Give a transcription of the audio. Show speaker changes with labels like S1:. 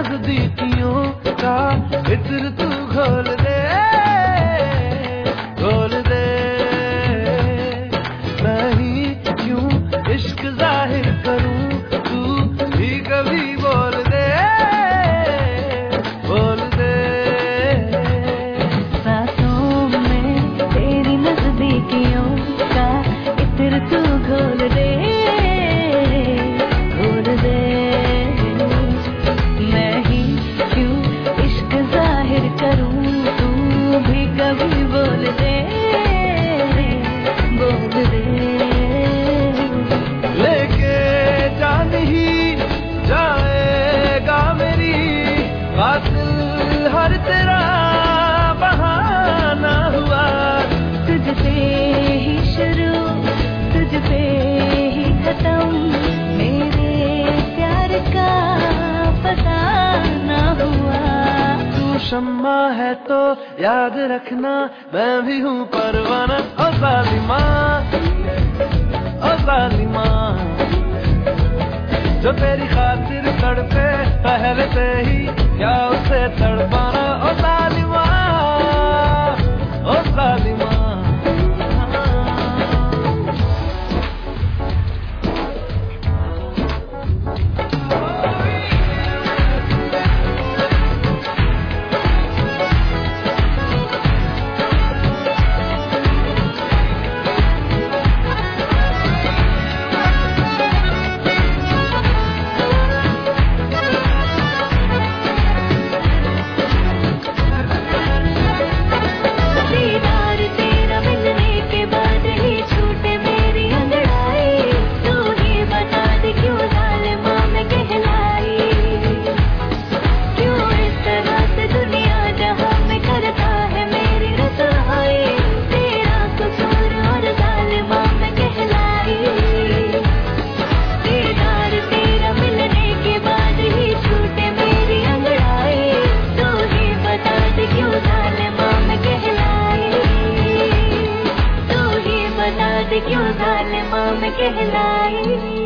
S1: नजदीकियों का इत्र तू घोल शम्मा है तो याद रखना, मैं भी हूँ परवाना। ओ सालिमा ओ सालिमा, जो तेरी खातिर तड़पे पहले से ही क्या उसे तड़पाना? ओ
S2: सालिमा क्यों जालिमा में कहलाई